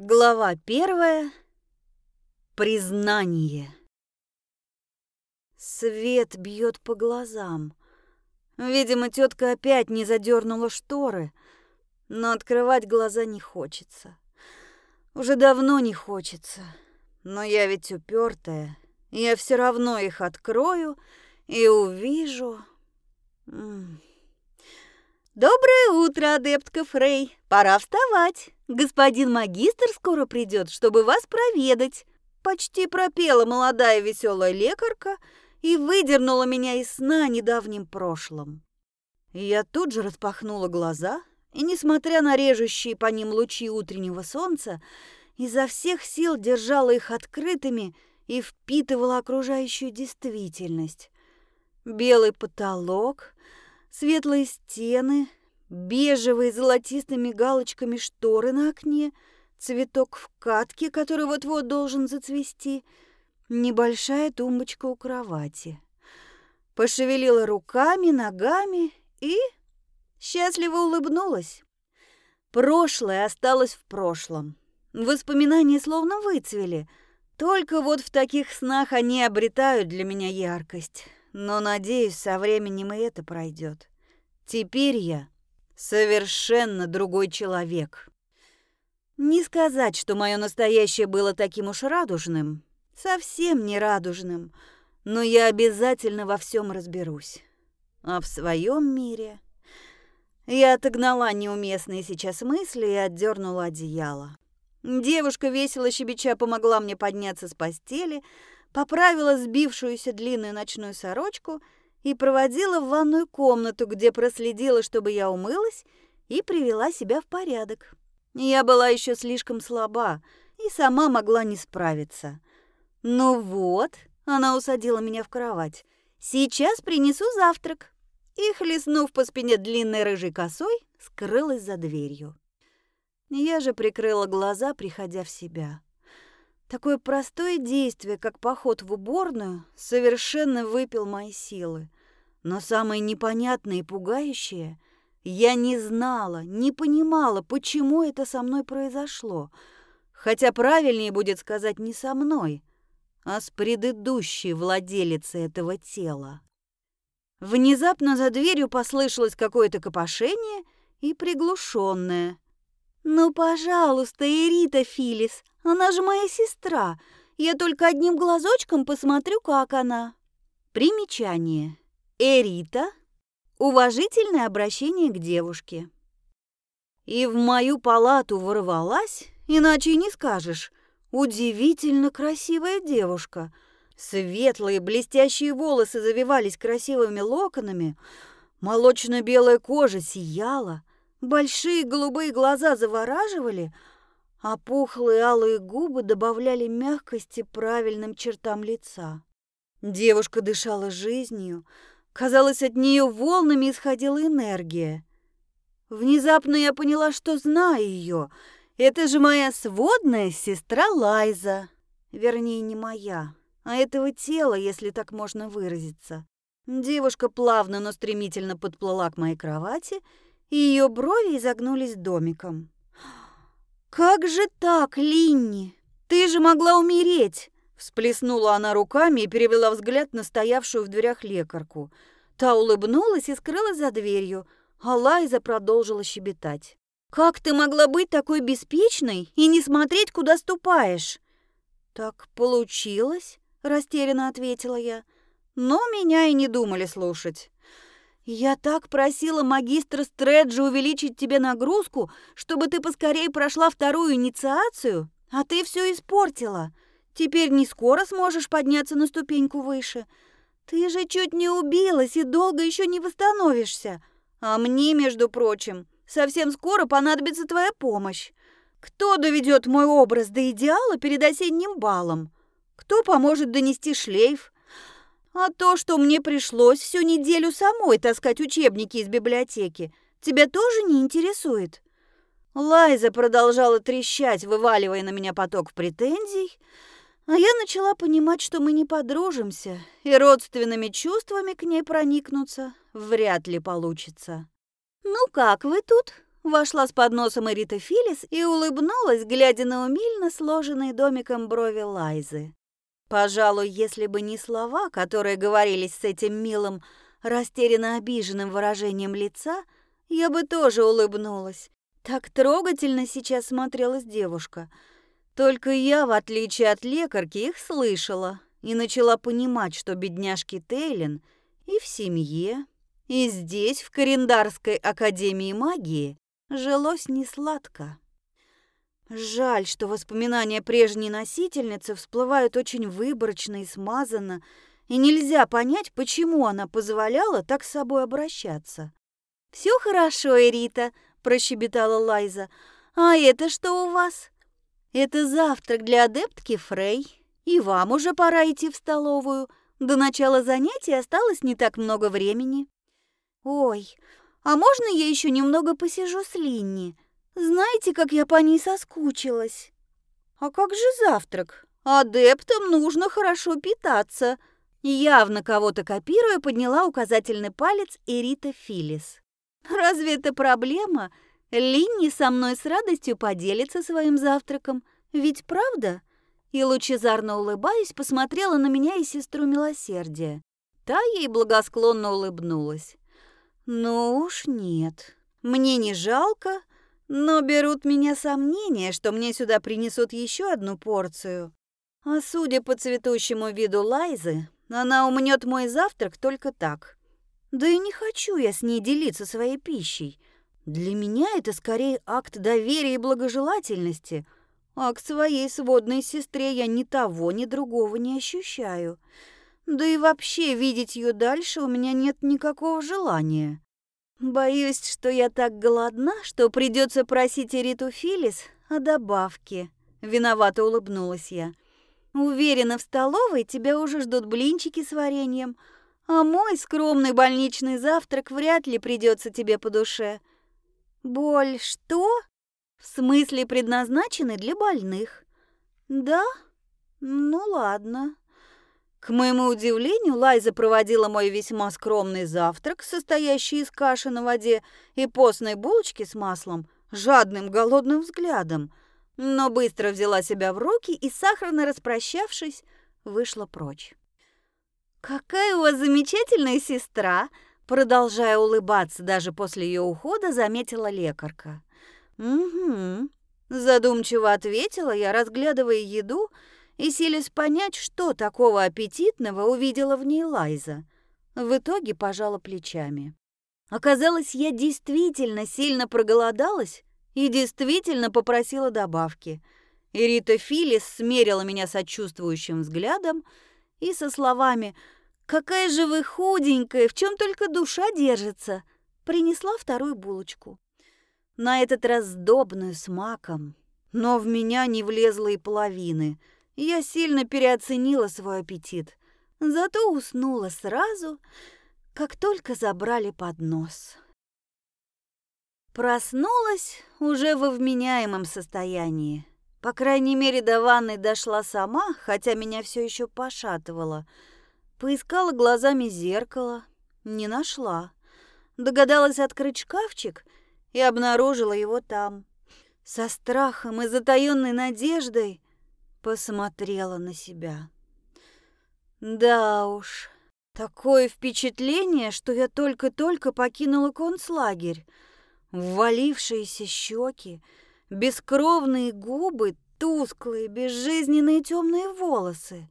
Глава первая. Признание. Свет бьет по глазам. Видимо, тетка опять не задернула шторы, но открывать глаза не хочется. Уже давно не хочется. Но я ведь упертая. Я все равно их открою и увижу. Доброе утро, адептка Фрей. Пора вставать. Господин магистр скоро придет, чтобы вас проведать. Почти пропела молодая веселая лекарка и выдернула меня из сна недавним прошлым. Я тут же распахнула глаза и, несмотря на режущие по ним лучи утреннего солнца, изо всех сил держала их открытыми и впитывала окружающую действительность. Белый потолок, светлые стены, бежевые золотистыми галочками шторы на окне, цветок в катке, который вот-вот должен зацвести, небольшая тумбочка у кровати. Пошевелила руками, ногами и счастливо улыбнулась. Прошлое осталось в прошлом. Воспоминания словно выцвели. Только вот в таких снах они обретают для меня яркость. Но, надеюсь, со временем и это пройдет. Теперь я совершенно другой человек. Не сказать, что мое настоящее было таким уж радужным, совсем не радужным, но я обязательно во всем разберусь. А в своем мире я отогнала неуместные сейчас мысли и отдернула одеяло. Девушка весело щебеча помогла мне подняться с постели, поправила сбившуюся длинную ночную сорочку — и проводила в ванную комнату, где проследила, чтобы я умылась и привела себя в порядок. Я была еще слишком слаба и сама могла не справиться. «Ну вот», — она усадила меня в кровать, — «сейчас принесу завтрак». И, хлестнув по спине длинной рыжей косой, скрылась за дверью. Я же прикрыла глаза, приходя в себя. Такое простое действие, как поход в уборную, совершенно выпил мои силы. Но самое непонятное и пугающее, я не знала, не понимала, почему это со мной произошло. Хотя правильнее будет сказать не со мной, а с предыдущей владелицей этого тела. Внезапно за дверью послышалось какое-то копошение и приглушенное. «Ну, пожалуйста, Эрита Филис, она же моя сестра. Я только одним глазочком посмотрю, как она». Примечание. Эрита – уважительное обращение к девушке. И в мою палату ворвалась, иначе не скажешь, удивительно красивая девушка. Светлые блестящие волосы завивались красивыми локонами, молочно-белая кожа сияла, большие голубые глаза завораживали – а пухлые алые губы добавляли мягкости правильным чертам лица. Девушка дышала жизнью, казалось, от нее волнами исходила энергия. Внезапно я поняла, что знаю ее. Это же моя сводная сестра Лайза. Вернее, не моя, а этого тела, если так можно выразиться. Девушка плавно, но стремительно подплыла к моей кровати, ее брови изогнулись домиком. «Как же так, Линни? Ты же могла умереть!» Всплеснула она руками и перевела взгляд на стоявшую в дверях лекарку. Та улыбнулась и скрылась за дверью, а Лайза продолжила щебетать. «Как ты могла быть такой беспечной и не смотреть, куда ступаешь?» «Так получилось», — растерянно ответила я. «Но меня и не думали слушать». «Я так просила магистра Стреджа увеличить тебе нагрузку, чтобы ты поскорее прошла вторую инициацию, а ты все испортила. Теперь не скоро сможешь подняться на ступеньку выше. Ты же чуть не убилась и долго еще не восстановишься. А мне, между прочим, совсем скоро понадобится твоя помощь. Кто доведет мой образ до идеала перед осенним балом? Кто поможет донести шлейф? А то, что мне пришлось всю неделю самой таскать учебники из библиотеки, тебя тоже не интересует?» Лайза продолжала трещать, вываливая на меня поток претензий, а я начала понимать, что мы не подружимся, и родственными чувствами к ней проникнуться вряд ли получится. «Ну как вы тут? Вошла с подносом Эрита Филлис и улыбнулась, глядя на умильно сложенные домиком брови Лайзы. Пожалуй, если бы не слова, которые говорились с этим милым, растерянно обиженным выражением лица, я бы тоже улыбнулась. Так трогательно сейчас смотрелась девушка. Только я, в отличие от лекарки, их слышала и начала понимать, что бедняжки Тейлин и в семье, и здесь, в Корендарской академии магии, жилось несладко. Жаль, что воспоминания прежней носительницы всплывают очень выборочно и смазанно, и нельзя понять, почему она позволяла так с собой обращаться. «Все хорошо, Эрита», – прощебетала Лайза. «А это что у вас?» «Это завтрак для адептки Фрей. И вам уже пора идти в столовую. До начала занятий осталось не так много времени». «Ой, а можно я еще немного посижу с Линни? Знаете, как я по ней соскучилась?» «А как же завтрак? Адептам нужно хорошо питаться», Явно кого-то копируя, подняла указательный палец Эрита Филис. «Разве это проблема? Линни со мной с радостью поделится своим завтраком. Ведь правда?» И лучезарно улыбаясь, посмотрела на меня и сестру милосердия. Та ей благосклонно улыбнулась. «Ну уж нет. Мне не жалко, но берут меня сомнения, что мне сюда принесут еще одну порцию. А судя по цветущему виду Лайзы, она умнет мой завтрак только так. Да и не хочу я с ней делиться своей пищей. Для меня это скорее акт доверия и благожелательности, а к своей сводной сестре я ни того, ни другого не ощущаю. Да и вообще видеть ее дальше у меня нет никакого желания. Боюсь, что я так голодна, что придется просить Эриту Филис о добавке. Виновато улыбнулась я. Уверена, в столовой тебя уже ждут блинчики с вареньем, а мой скромный больничный завтрак вряд ли придется тебе по душе. Боль что? В смысле предназначены для больных. Да? Ну ладно. К моему удивлению, Лайза проводила мой весьма скромный завтрак, состоящий из каши на воде и постной булочки с маслом, жадным голодным взглядом – но быстро взяла себя в руки и, сахарно распрощавшись, вышла прочь. «Какая у вас замечательная сестра!» Продолжая улыбаться даже после ее ухода, заметила лекарка. «Угу», – задумчиво ответила я, разглядывая еду и силясь понять, что такого аппетитного увидела в ней Лайза. В итоге пожала плечами. Оказалось, я действительно сильно проголодалась и действительно попросила добавки. И Рита Филлис смерила меня сочувствующим взглядом и со словами «Какая же вы худенькая, в чем только душа держится!» принесла вторую булочку. На этот раз сдобную с маком, но в меня не влезло и половины. Я сильно переоценила свой аппетит, зато уснула сразу, как только забрали поднос. Проснулась уже во вменяемом состоянии. По крайней мере, до ванной дошла сама, хотя меня все еще пошатывало. Поискала глазами зеркало, не нашла. Догадалась открыть шкафчик и обнаружила его там. Со страхом и затаённой надеждой посмотрела на себя. Да уж, такое впечатление, что я только-только покинула концлагерь. Ввалившиеся щеки, бескровные губы, тусклые, безжизненные темные волосы.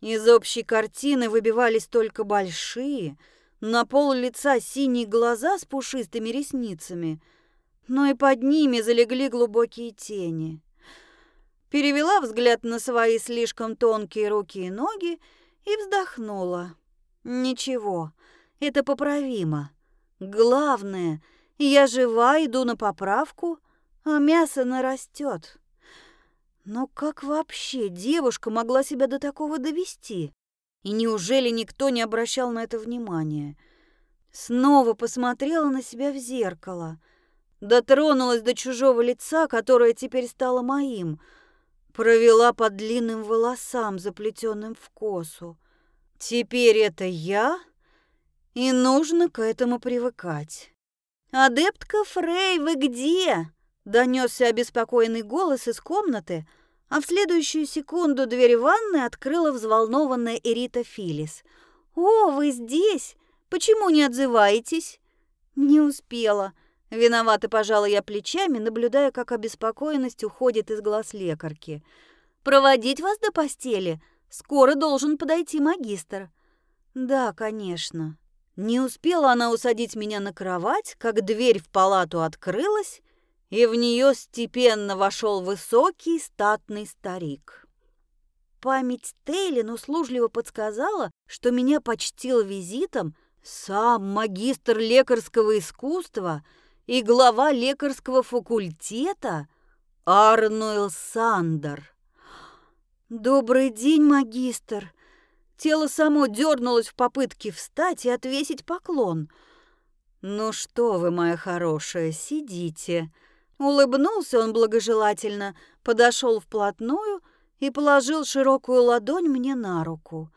Из общей картины выбивались только большие, на пол лица синие глаза с пушистыми ресницами, но и под ними залегли глубокие тени. Перевела взгляд на свои слишком тонкие руки и ноги и вздохнула. Ничего, это поправимо. Главное — я жива, иду на поправку, а мясо нарастет. Но как вообще девушка могла себя до такого довести? И неужели никто не обращал на это внимания? Снова посмотрела на себя в зеркало. Дотронулась до чужого лица, которое теперь стало моим. Провела по длинным волосам, заплетенным в косу. Теперь это я, и нужно к этому привыкать. «Адептка Фрей, вы где?» – донесся обеспокоенный голос из комнаты, а в следующую секунду дверь ванной открыла взволнованная Эрита Филис. «О, вы здесь? Почему не отзываетесь?» «Не успела». Виновата, пожала я плечами, наблюдая, как обеспокоенность уходит из глаз лекарки. «Проводить вас до постели? Скоро должен подойти магистр». «Да, конечно». Не успела она усадить меня на кровать, как дверь в палату открылась, и в нее степенно вошел высокий статный старик. Память Тейлин услужливо подсказала, что меня почтил визитом сам магистр лекарского искусства и глава лекарского факультета Арнуэл Сандер. «Добрый день, магистр!» Тело само дернулось в попытке встать и отвесить поклон. «Ну что вы, моя хорошая, сидите!» Улыбнулся он благожелательно, подошел вплотную и положил широкую ладонь мне на руку.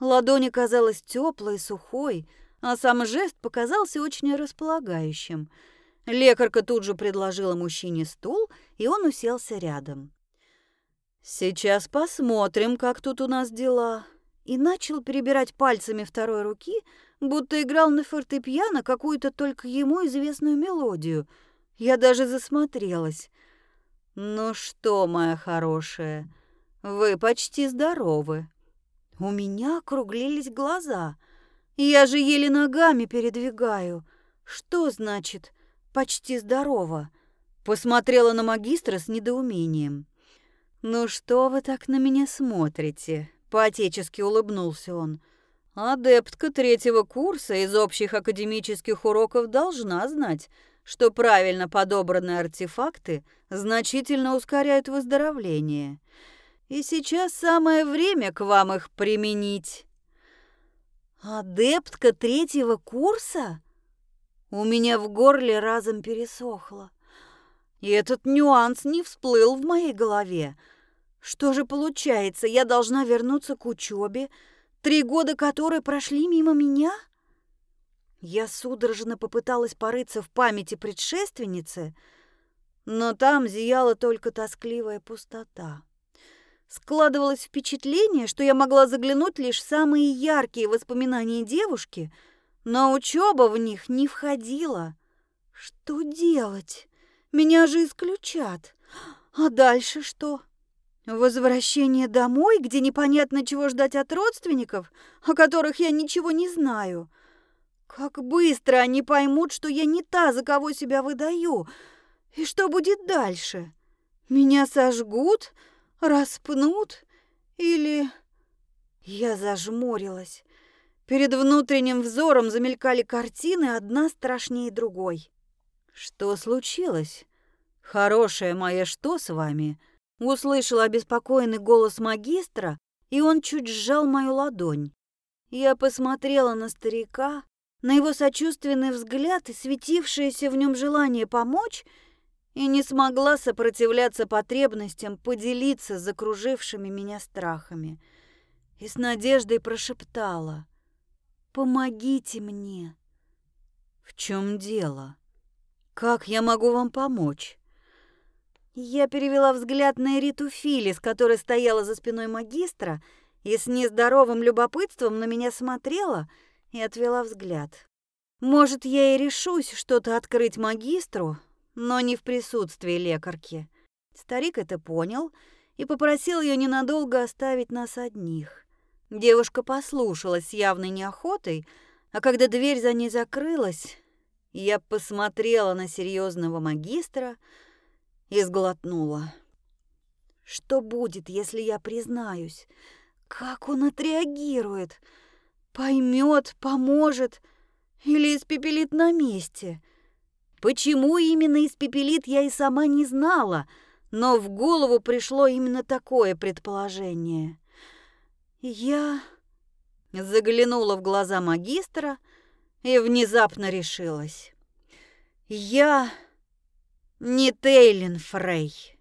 Ладонь оказалась теплой, сухой, а сам жест показался очень располагающим. Лекарка тут же предложила мужчине стул, и он уселся рядом. «Сейчас посмотрим, как тут у нас дела», и начал перебирать пальцами второй руки, будто играл на фортепиано какую-то только ему известную мелодию. Я даже засмотрелась. «Ну что, моя хорошая, вы почти здоровы». У меня округлились глаза. Я же еле ногами передвигаю. Что значит «почти здорово»? Посмотрела на магистра с недоумением. «Ну что вы так на меня смотрите?» Поотечески улыбнулся он. Адептка третьего курса из общих академических уроков должна знать, что правильно подобранные артефакты значительно ускоряют выздоровление. И сейчас самое время к вам их применить. Адептка третьего курса? У меня в горле разом пересохло. И этот нюанс не всплыл в моей голове. Что же получается, я должна вернуться к учебе, три года которой прошли мимо меня? Я судорожно попыталась порыться в памяти предшественницы, но там зияла только тоскливая пустота. Складывалось впечатление, что я могла заглянуть лишь в самые яркие воспоминания девушки, но учеба в них не входила. Что делать? Меня же исключат. А дальше что? Возвращение домой, где непонятно чего ждать от родственников, о которых я ничего не знаю. Как быстро они поймут, что я не та, за кого себя выдаю. И что будет дальше? Меня сожгут, распнут или... Я зажмурилась. Перед внутренним взором замелькали картины, одна страшнее другой. «Что случилось? Хорошая моя, что с вами?» Услышал обеспокоенный голос магистра, и он чуть сжал мою ладонь. Я посмотрела на старика, на его сочувственный взгляд и светившееся в нем желание помочь, и не смогла сопротивляться потребностям поделиться с закружившими меня страхами. И с надеждой прошептала «Помогите мне». «В чем дело? Как я могу вам помочь?» Я перевела взгляд на Эриту Филис, которая стояла за спиной магистра и с нездоровым любопытством на меня смотрела и отвела взгляд. Может, я и решусь что-то открыть магистру, но не в присутствии лекарки. Старик это понял и попросил ее ненадолго оставить нас одних. Девушка послушалась с явной неохотой, а когда дверь за ней закрылась, я посмотрела на серьезного магистра, и сглотнула. Что будет, если я признаюсь? Как он отреагирует? Поймет, поможет или испепелит на месте? Почему именно испепелит, я и сама не знала, но в голову пришло именно такое предположение. Я заглянула в глаза магистра и внезапно решилась. Я не Тейлин Фрей.